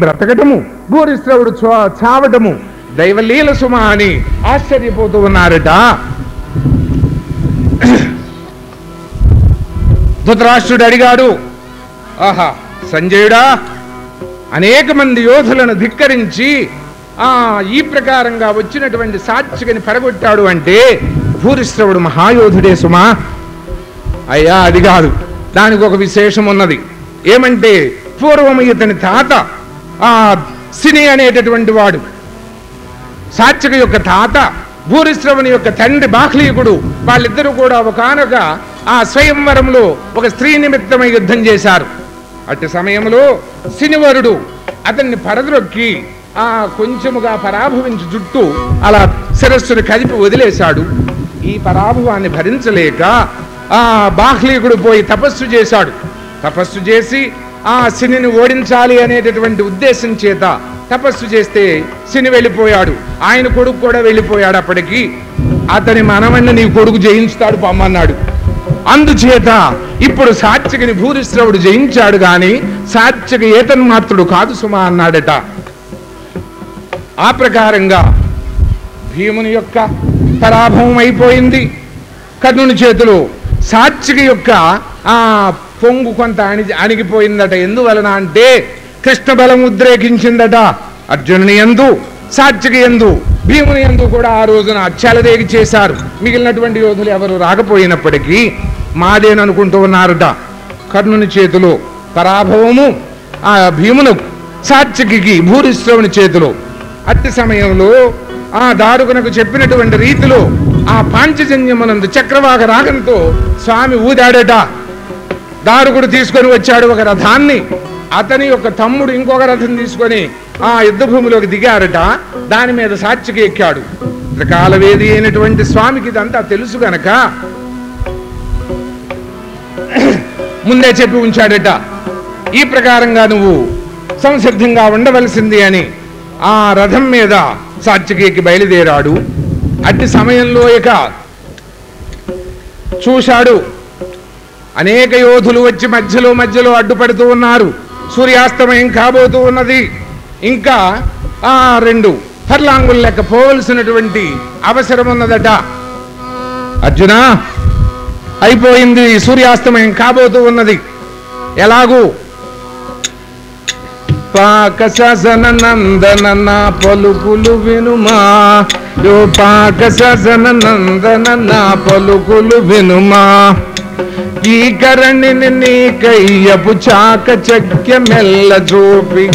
బ్రతకటము భూరిశ్రవుడు చావటము దైవలీల సుమ అని ఆశ్చర్యపోతూ ఉన్నారట. ధృతరాష్ట్రుడు అడిగాడు ఆహా సంజయుడా అనేక మంది యోధులను ధిక్కరించి ఆ ఈ ప్రకారంగా వచ్చినటువంటి సాత్వికని పడగొట్టాడు అంటే భూరిశ్రవుడు మహాయోధుడే సుమా. అయ్యా అది కాదు. దానికి ఒక విశేషం ఉన్నది ఏమంటే పూర్వము ఇతని తాత సిని అనేటటువంటి వాడు. సాత్విక యొక్క తాత భూరిశ్రవుని యొక్క తండ్రి బాహ్లీకుడు వాళ్ళిద్దరూ కూడా ఒకనొక ఆ స్వయంవరంలో ఒక స్త్రీ నిమిత్తమై యుద్ధం చేశారు. అట్టి సమయంలో సినివరుడు అతన్ని పడద్రొక్కి ఆ కొంచెముగా పరాభవించి చుట్టూ అలా శిరస్సును కదిపి వదిలేశాడు. ఈ పరాభవాన్ని భరించలేక ఆ బాహ్లీకుడు పోయి తపస్సు చేశాడు. తపస్సు చేసి ఆ శనిని ఓడించాలి అనేటటువంటి ఉద్దేశం చేత తపస్సు చేస్తే శని వెళ్ళిపోయాడు. ఆయన కొడుకు కూడా వెళ్ళిపోయాడు అప్పటికి. అతని మనవన్న నీ కొడుకు జయించుతాడు పమ్మన్నాడు. అందుచేత ఇప్పుడు సాత్యకిని భూరిశ్రవుడు జయించాడు గాని సాత్యక ఏతన్మాత్రుడు కాదు సుమా అన్నాడట. ఆ ప్రకారంగా భీముని యొక్క పరాభవం అయిపోయింది. కర్ణుని చేతిలో సాత్విక యొక్క ఆ పొంగు కొంత అణి అణిగిపోయిందట. ఎందువలన అంటే కృష్ణ బలం ఉద్రేకించిందట అర్జునుని ఎందు సాత్విక ఎందు భీముని ఎందు కూడా ఆ రోజున అచ్చలదేగి చేశారు. మిగిలినటువంటి యోధులు ఎవరు రాకపోయినప్పటికీ మాదేననుకుంటూ ఉన్నారట. కర్ణుని చేతిలో పరాభవము ఆ భీమును సాత్వికి భూరిశ్రవుని చేతిలో. అట్టి సమయంలో ఆ దారుకునకు చెప్పినటువంటి రీతిలో ఆ పాంచజన్యమునందు చక్రవాహ రాగంతో స్వామి ఊదాడట. దారుకుడు తీసుకొని వచ్చాడు ఒక రథాన్ని. అతని యొక్క తమ్ముడు ఇంకొక రథం తీసుకొని ఆ యుద్ధ భూమిలోకి దిగారట. దాని మీద సాక్షికి ఎక్కాడు. త్రికాలవేది అయినటువంటి స్వామికి ఇదంతా తెలుసు గనక. ముందే చెప్పి ఉంచాడట ఈ ప్రకారంగా నువ్వు సంసిద్ధంగా ఉండవలసింది అని ఆ రథం మీద సాత్వికి బయలుదేరాడు. అట్టి సమయంలో ఇక చూశాడు అనేక యోధులు వచ్చి మధ్యలో మధ్యలో అడ్డుపడుతూ ఉన్నారు. సూర్యాస్తమయం కాబోతూ ఉన్నది. ఇంకా ఆ రెండు ఫర్లాంగుల లెక్క పోవలసినటువంటి అవసరం ఉన్నదట. అర్జున అయిపోయింది సూర్యాస్తమయం కాబోతూ ఉన్నది. ఎలాగూ? పాక శాసన నందన పలుకులు వినుమా. యో పాక శాసన నందన పలుకులు వినుమా. ఈ నీకయ్యపు చాక చక్య మెల్ల చూపి.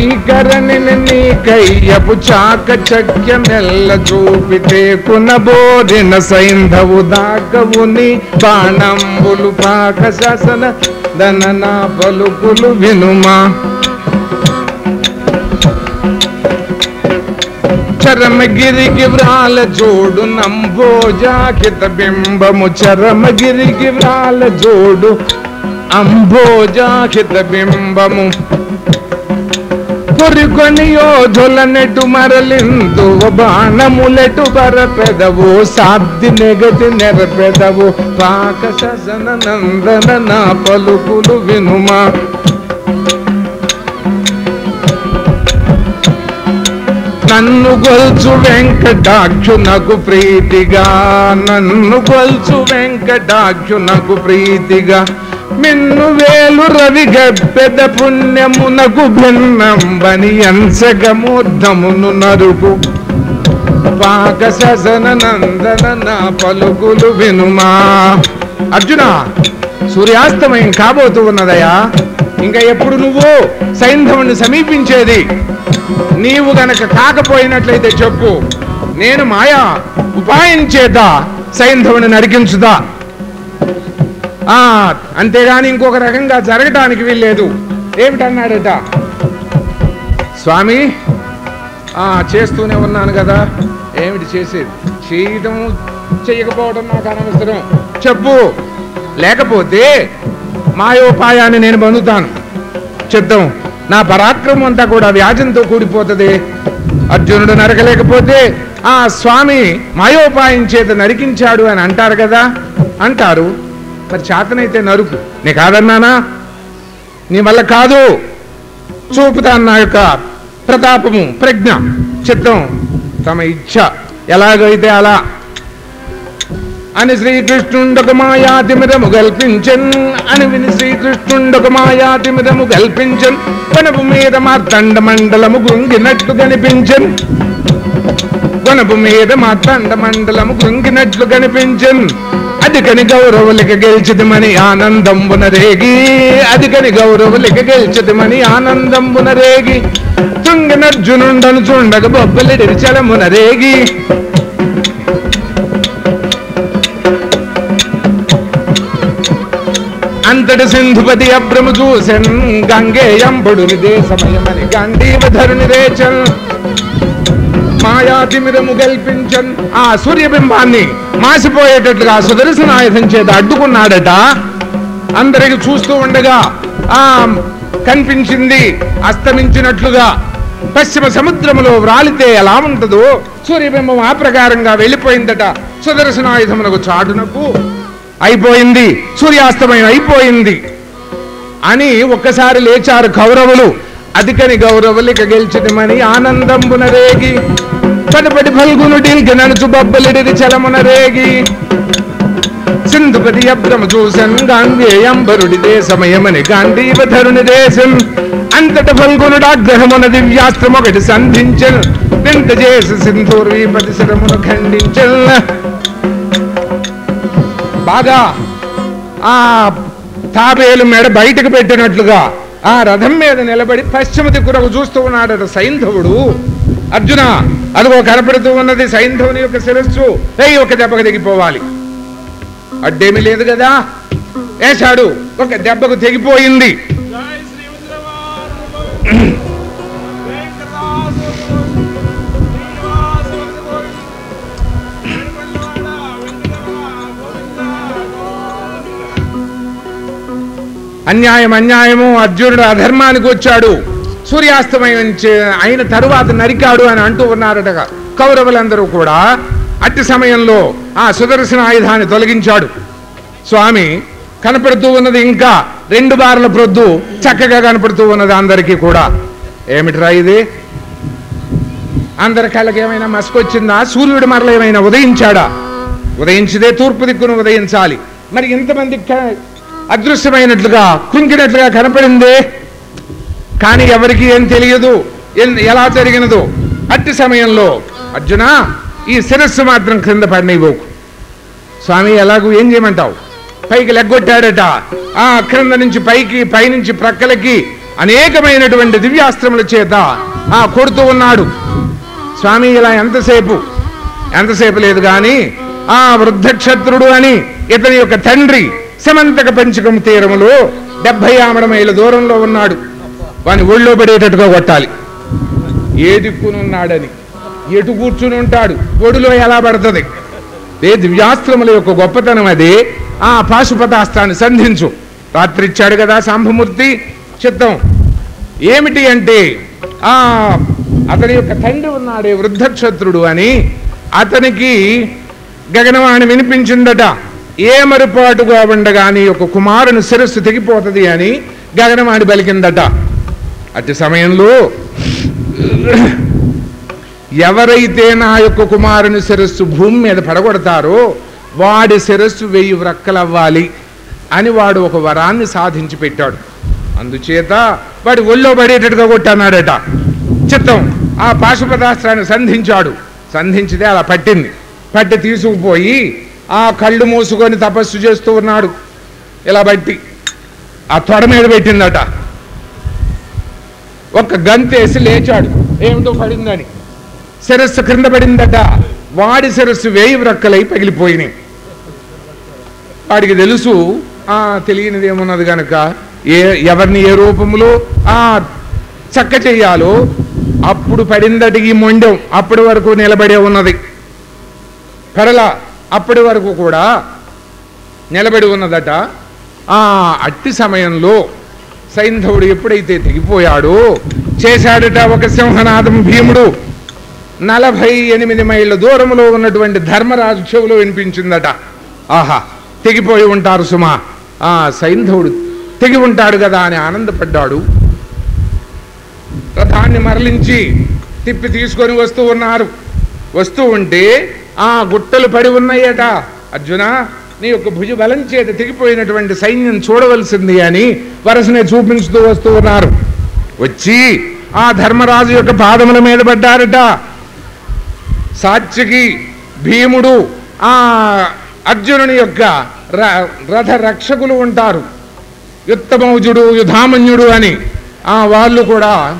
ఈ కరణిని చాక చక్య మెల్ల చూపితే కునబోరిన సైంధవు దాకవుని బాణంబులు పాక శాసన దననా పలుకులు వినుమా. చరమగిరికి వ్రాల జోడు నంభోజాకిత బింబము. చరమగిరికి వ్రాల జోడు అంభోజాకిత బింబము. పొరుకొని యోధుల నెటు మరలిందు బాణములెటు బరపెదవు సాబ్ది నెగతి నెరపెదవు. పాక శసన నందన నా పలుకులు వినుమా. నన్ను గొల్చు వెంకటాక్షునకు ప్రీతిగా. నన్ను గొల్చు వెంకటాక్షునకు ప్రీతిగా. మిన్ను వేలు రవి గప్పెద పుణ్యమునకు భిన్నంబని అంశగమూర్ధమును నరుకు. పాక ససన నందన నా పలుకులు వినుమా. అర్జున సూర్యాస్తమయం కాబోతూ ఉన్నదయా? ఇంకా ఎప్పుడు నువ్వు సైంధవుని సమీపించేది? నీవు గనక కాకపోయినట్లయితే చెప్పు. నేను మాయా ఉపాయం చేత సైంధవుని నరికించుదా? ఆ అంతేగాని ఇంకొక రకంగా జరగటానికి వీల్లేదు. ఏమిటన్నాడట? స్వామి ఆ చేస్తూనే ఉన్నాను కదా. ఏమిటి చేసేది? చేయటం చేయకపోవడం నాకు అనవసరం. చెప్పు. లేకపోతే మాయోపాయాన్ని నేను పొందుతాను. చెప్తాం నా పరాక్రమం అంతా కూడా వ్యాజంతో కూడిపోతుంది. అర్జునుడు నరకలేకపోతే ఆ స్వామి మాయోపాయం చేత నరికించాడు అని అంటారు కదా? అంటారు. మరి చేతనైతే నరుకు. నీ కాదన్నానా? నీ వల్ల కాదు. చూపుతాను నా యొక్క ప్రతాపము ప్రజ్ఞ. చిత్తం తమ ఇచ్ఛ ఎలాగైతే అలా అని శ్రీకృష్ణుండొక మాయాతిమిరము కల్పించన్ అని విని శ్రీకృష్ణుండొక మాయాతిమిరము కల్పించన్ వనపు మీద మార్తండ మండలము గుంగినట్లు కనిపించన్ వనపు మీద మార్తండ మండలము గుంగినట్లు కనిపించన్ అధికని గౌరవులిక గెలిచిదమని ఆనందంబున రేగి అధికని గౌరవులిక గెలిచిదమని ఆనందంబున రేగి తుంగినర్జునుండను చుండగ బొబ్బలిడి చలమున రేగి. అంతటి సింధుపతి అభ్రము చూసెన్ గంగేయంబుడుని దేశమయమని గంధీవధరుని రేచన్. మాయాతిమిరము గల్పించన్ ఆ సూర్యబింబాన్ని మాసిపోయేటట్లుగా సుదర్శన ఆయుధం చేత అడ్డుకున్నాడట. అందరికి చూస్తూ ఉండగా ఆ కనిపించింది అస్తమించినట్లుగా పశ్చిమ సముద్రములో వ్రాలితే ఎలా ఉంటుందో సూర్యబింబం ఆ ప్రకారంగా వెళ్ళిపోయిందట. సుదర్శనాయుధమునకు చాటునకు అయిపోయింది. సూర్యాస్తమయం అయిపోయింది. అని ఒక్కసారి లేచారు కౌరవులు. అధికని గౌరవులిక గెలిచినమని ఆనందంబున రేగి. పడిపడి ఫల్గునుడిల్కి నడుచు బబ్బలిడిది చలమున రేగి. సింధుపతి అబ్రమ చూసన్ గాంధేయంబరుడి దేశమయమని గాంధీవధరుని దేశం. అంతట ఫల్గునుడు ఆగ్రహమున దివ్యాస్త్రం ఒకటి సంధించను. వింత చేసి సింధూర్వీపతి శరమును ఖండించల్ బాగా ఆ తాబేలు మెడ బయటకు పెట్టినట్లుగా ఆ రథం మీద నిలబడి పశ్చిమ దిక్కురకు చూస్తూ ఉన్నాడట సైంధవుడు. అర్జున అదిగో కనపడుతూ ఉన్నది సైంధవుని యొక్క శిరస్సు. ఏ ఒక దెబ్బకు తెగిపోవాలి. అడ్డేమీ లేదు కదా. వేశాడు ఒక దెబ్బకు తెగిపోయింది. అన్యాయం అన్యాయము అర్జునుడు అధర్మానికి వచ్చాడు. సూర్యాస్తమయం అయిన తరువాత నరికాడు అని అంటూ ఉన్నారట కౌరవులందరూ కూడా. అట్టి సమయంలో ఆ సుదర్శన ఆయుధాన్ని తొలగించాడు. స్వామి కనపడుతూ ఉన్నది ఇంకా రెండు బార్ల ప్రొద్దు చక్కగా కనపడుతూ ఉన్నది అందరికీ కూడా. ఏమిట్రా ఇది? అందరి కళ్ళకి ఏమైనా మసుకొచ్చిందా? సూర్యుడు మరల ఏమైనా ఉదయించాడా? ఉదయించిదే తూర్పు దిక్కును ఉదయించాలి. మరి ఇంతమంది అదృశ్యమైనట్లుగా కుంకినట్లుగా కనపడింది. కానీ ఎవరికి ఏం తెలియదు ఎన్- ఎలా జరిగినదో. అట్టి సమయంలో అర్జున ఈ శిరస్సు మాత్రం క్రింద పడినైపోకు స్వామి ఎలాగూ ఏం చేయమంటావు? పైకి లెగ్గొట్టాడట. ఆ క్రింద నుంచి పైకి పైనుంచి ప్రక్కలకి అనేకమైనటువంటి దివ్యాస్త్రముల చేత ఆ కొడుతూ ఉన్నాడు. స్వామి ఇలా ఎంతసేపు? ఎంతసేపు లేదు కానీ ఆ వృద్ధక్షత్రుడు అని ఇతని యొక్క తండ్రి సమంతక పంచకం తీరములో డెబ్బై ఆమడ మైల దూరంలో ఉన్నాడు. వాని ఒళ్ళో పడేటట్టుగా కొట్టాలి. ఏ దిక్కునున్నాడని ఎటు కూర్చుని ఉంటాడు? ఒడిలో ఎలా పడుతుంది? ఏ దివ్యాస్త్రముల యొక్క గొప్పతనం అది. ఆ పాశుపతాస్త్రాన్ని సంధించు. రాత్రి ఇచ్చాడు కదా శాంభమూర్తి చిత్తం ఏమిటి అంటే ఆ అతని యొక్క తండ్రి ఉన్నాడే వృద్ధక్షత్రుడు అని అతనికి గగనవాణి వినిపించిందట. ఏ మరుపాటుగా ఉండగా నీ యొక్క కుమారుని శిరస్సు తెగిపోతుంది అని గగనమాడి పలికిందట అట్టి సమయంలో ఎవరైతే నా యొక్క కుమారుని శిరస్సు భూమి మీద పడగొడతారో వాడి శిరస్సు వెయ్యి వ్రక్కలవ్వాలి అని వాడు ఒక వరాన్ని సాధించి పెట్టాడు. అందుచేత వాడి ఒళ్ళో పడేటట్టుగా కొట్టన్నాడట. చిత్తం ఆ పాశుపదాస్త్రాన్ని సంధించాడు. సంధించితే అలా పట్టింది. పట్టి తీసుకుపోయి ఆ కళ్ళు మూసుకొని తపస్సు చేస్తూ ఉన్నాడు. ఇలా బట్టి ఆ తొడ మీద పెట్టిందట. ఒక్క గంతేసి లేచాడు. ఏమిటో పడిందని. శిరస్సు క్రింద పడిందట. వాడి శిరస్సు వేయి వ్రక్కలై పగిలిపోయినాయి. వాడికి తెలుసు ఆ తెలియనిది ఏమున్నది గనక ఏ ఎవరిని ఏ రూపంలో ఆ చక్క చెయ్యాలో అప్పుడు పడిందట ఈ మొండెం. అప్పటి వరకు నిలబడే ఉన్నది. కడల అప్పటి వరకు కూడా నిలబడి ఉన్నదట. ఆ అట్టి సమయంలో సైంధవుడు ఎప్పుడైతే తెగిపోయాడో చేశాడట ఒక సింహనాదం భీముడు. నలభై ఎనిమిది మైళ్ళ దూరంలో ఉన్నటువంటి ధర్మరాజు చెవులో వినిపించిందట. ఆహా తెగిపోయి ఉంటారు సుమా. ఆ సైంధవుడు తెగి ఉంటాడు కదా అని ఆనందపడ్డాడు. రథాన్ని మరలించి తిప్పి తీసుకొని వస్తూ ఉన్నారు. వస్తూ ఉంటే ఆ గుట్టలు పడి ఉన్నాయట. అర్జున నీ యొక్క భుజ బలం చేత తెగిపోయినటువంటి సైన్యం చూడవలసింది అని వరసనే చూపించుతూ వస్తూ ఉన్నారు. వచ్చి ఆ ధర్మరాజు యొక్క పాదముల మీద పడ్డారట. సాత్యకి భీముడు ఆ అర్జునుని యొక్క ర- రథ రక్షకులు ఉంటారు. యుత్తమౌజుడు యుధామన్యుడు అని ఆ వాళ్ళు కూడా.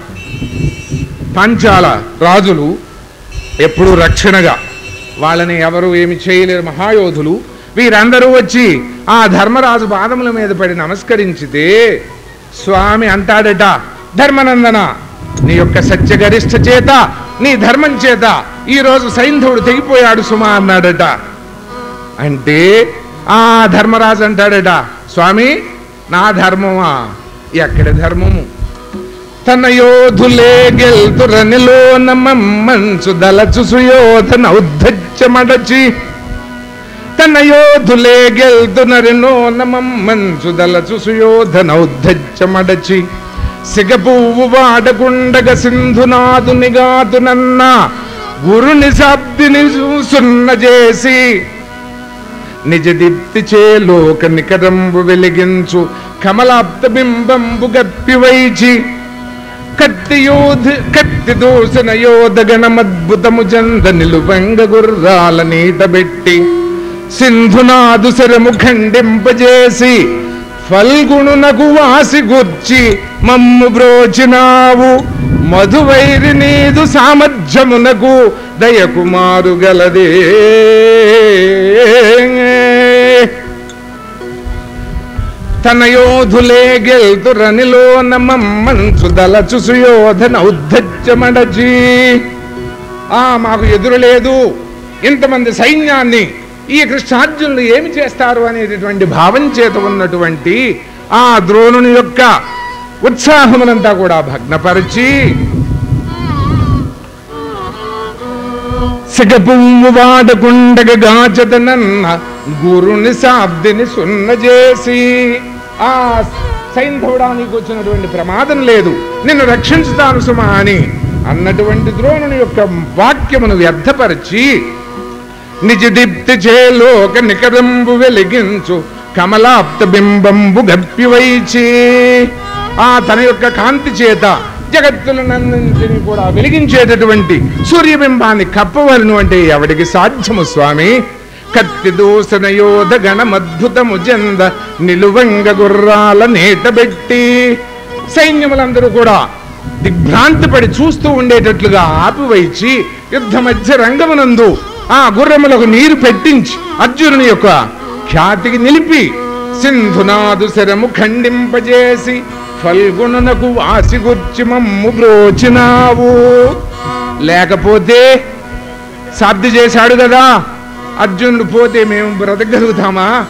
పంచాల రాజులు ఎప్పుడూ రక్షణగా వాళ్ళని ఎవరు ఏమి చేయలేరు మహాయోధులు. వీరందరూ వచ్చి ఆ ధర్మరాజు పాదముల మీద పడి నమస్కరించితే స్వామి అంటాడట ధర్మనందన నీ యొక్క సత్యగరిష్ట చేత నీ ధర్మం చేత ఈరోజు సైంధవుడు తెగిపోయాడు సుమా అన్నాడట. అంటే ఆ ధర్మరాజు అంటాడట స్వామి నా ధర్మమా? ఎక్కడ ధర్మము? తన యోధులే గెల్తురనిలో నమ్మంచు దలచు సుయోధన ఉద్ధచ్చమడచి. తన యోధులే గెల్తునరినో నమ్మంచు దలచు సుయోధన ఉద్ధచ్చమడచి. సిగపువ్వు వాడకుండగ సింధునాదునిగాదునన్న గురుని శాబ్దిని చూసున్న చేసి నిజ దీప్తి చే లోక నికరంబు వెలిగించు కమలాప్త బింబంబు గప్పివైచి. కట్టి యోధ కత్తి దోసిన యోధ గణమద్భుతము చంద నిలువంగ గుర్రాల నీటబెట్టి సింధునాదు శరము ఖండింపజేసి ఫల్గుణునకు వాసి గుర్చి మమ్ము బ్రోచినావు. మధువైరి నీదు సామర్థ్యమునకు దయకుమారు గలదే. తన యోధులే గెల్తురనిలో నమ్మంచు దలచు సుయోధన ఉద్ధచ్చమడచి ఆ మాకు ఎదురు లేదు. ఇంతమంది సైన్యాన్ని ఈ కృష్ణార్జునులు ఏమి చేస్తారు అనేటటువంటి భావం చేత ఉన్నటువంటి ఆ ద్రోణుని యొక్క ఉత్సాహమునంతా కూడా భగ్నపరిచి సిగపువ్వు వాడకుండగ గాచదనన్న గురుని సాబ్దిని సున్న చేసి ఆ సైంధవడానికి నీకు వచ్చినటువంటి ప్రమాదం లేదు. నిన్ను రక్షించుతాను సుమా అని అన్నటువంటి ద్రోణుని యొక్క వాక్యమును వ్యర్థపరిచి నిజ దీప్తి చేలోక నికరంబు వెలిగించు కమలాప్త బింబంబు గప్పివైచి. ఆ తన యొక్క కాంతి చేత జగత్తులనందింటిని కూడా వెలిగించేటటువంటి సూర్యబింబాన్ని కప్పవలను అంటే ఎవడికి సాధ్యము స్వామి? కత్తి దూసన యోధ గణమద్భుతము జంద నిలువంగ గుర్రాల నేటబెట్టి సైన్యములందరూ కూడా దిగ్భ్రాంతి పడి చూస్తూ ఉండేటట్లుగా ఆపివైచి యుద్ధ మధ్య రంగమునందు ఆ గుర్రములకు నీరు పెట్టించి అర్జునుని యొక్క ఖ్యాతికి నిలిపి సింధునాదు శరము ఖండింపజేసి ఫల్గుణునకు వాసిగుర్చి మమ్ము బ్రోచినావు. లేకపోతే సాధ్య చేశాడు కదా. అర్జునుడు పోతే మేము బ్రతకగలుగుతామా?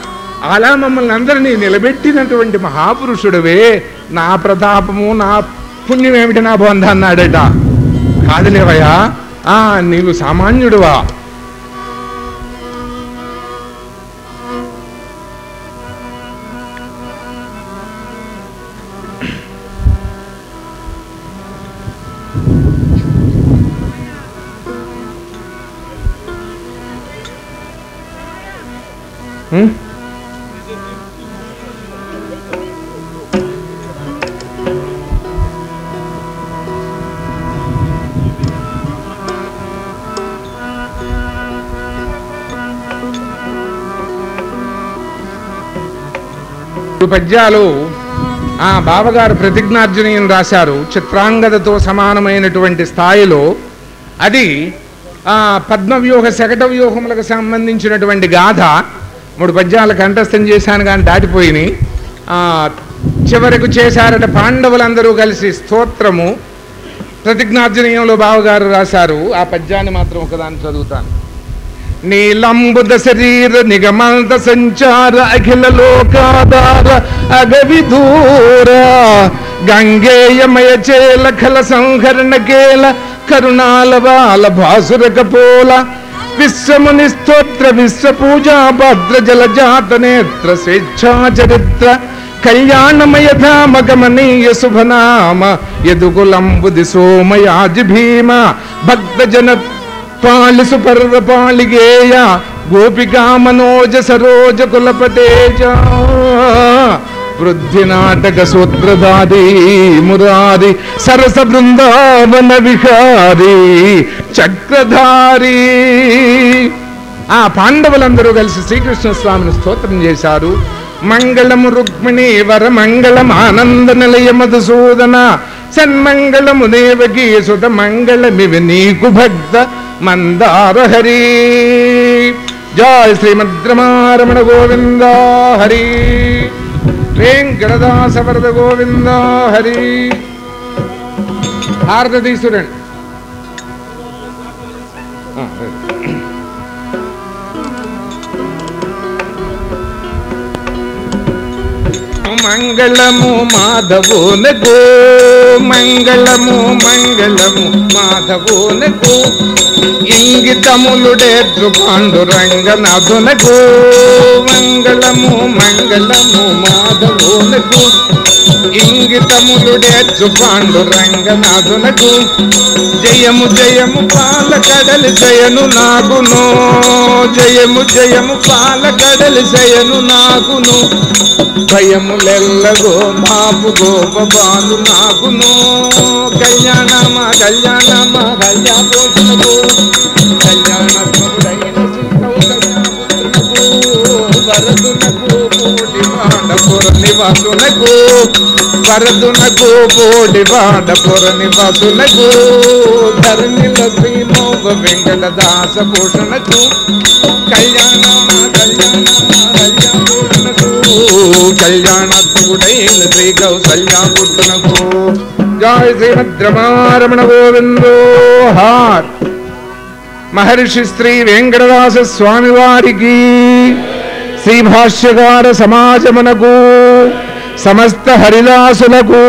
అలా మమ్మల్ని అందరినీ నిలబెట్టినటువంటి మహాపురుషుడవే నా ప్రతాపము నా పుణ్యం ఏమిటి నా బంధ అన్నాడట. కాదులేవయ్యా నీవు సామాన్యుడువా? రెండు పద్యాలు ఆ బావగారు ప్రతిజ్ఞార్జునీయం రాశారు. చిత్రాంగదతో సమానమైనటువంటి స్థాయిలో అది ఆ పద్మవ్యూహ శకట వ్యూహములకు సంబంధించినటువంటి గాథ మూడు పద్యాలు కంఠస్థం చేశాను కానీ దాటిపోయినాయి చివరకు చేశారట పాండవులందరూ కలిసి స్తోత్రము ప్రతిజ్ఞార్జనీయంలో బావగారు రాశారు. ఆ పద్యాన్ని మాత్రం ఒకదాన్ని చదువుతాను. నీలంబుద శరీర నిగమంత సంచార అఖిల లోకాధార అగవిధూర గంగేయమయ చేల ఖల సంహరణ కేల కరుణాల బాల భాసుర కపోల విశ్వముని స్తోత్ర విశ్వ పూజా భద్ర జల జాత నేత్ర స్వేచ్ఛా చరిత్ర కళ్యాణమయ ధామ గమనీయ శుభనామ యదుకులంబుది సోమయాజి భీమ భక్త భక్తజన పాలిసు పర్వ గోపికా మనోజ సరోజ కులపతేజ. వృద్ధి నాటక సూత్రధారి మురారి సరస బృందావన విహారి చక్రధారి. ఆ పాండవులందరూ కలిసి శ్రీకృష్ణ స్వామిని స్తోత్రం చేశారు. మంగళము రుక్మిణి వర మంగళం ఆనంద నిలయ మధుసూదన సన్మంగళము దేవకీ సుత మంగళమివి నీకు భక్త മന്ദാരഹരി. ജയ ശ്രീമദ്രമാരമണ ഗോവിന്ദ ഹരി. വെങ്കടദാസവരദ ഗോവിന്ദ ഹരി. ഭാരതീശ്വരൻ. ആ మంగళము మాధవునకు మంగళము మంగళము మాధవునకు ఇంగితములుడేర్చు పాండురంగనాథునకు మంగళము మంగళము మాధవునకు ఇంగితములుడేర్చు పాండురంగనాథునకు జయము జయము పాల కడలి జయను నాగును జయము జయము పాల కడలి జయను నాగును భయములెల్లగో మాపు గోప బాలు నాకును. కళ్యాణమ కళ్యాణమ కళ్యాణోషణకు కళ్యాణత్మకుడైన వరదునకు కోటి వాడపుర నివాసునకు. వరదునకు పోడి వాడపుర నివాసునకు. ధరణిల శ్రీమోగ వెంకటదాస భూషణకు కళ్యాణమ కళ్యాణమ కళ్యాణోషణకు కళ్యాణత్ముడైన శ్రీ కౌసల్యాపుట్టునకు జయ శ్రీమద్రమారమణ గోవిందో హార్ మహర్షి శ్రీ వెంకటదాస స్వామి వారికి శ్రీ భాష్యకార సమాజమునకు సమస్త హరిదాసులకు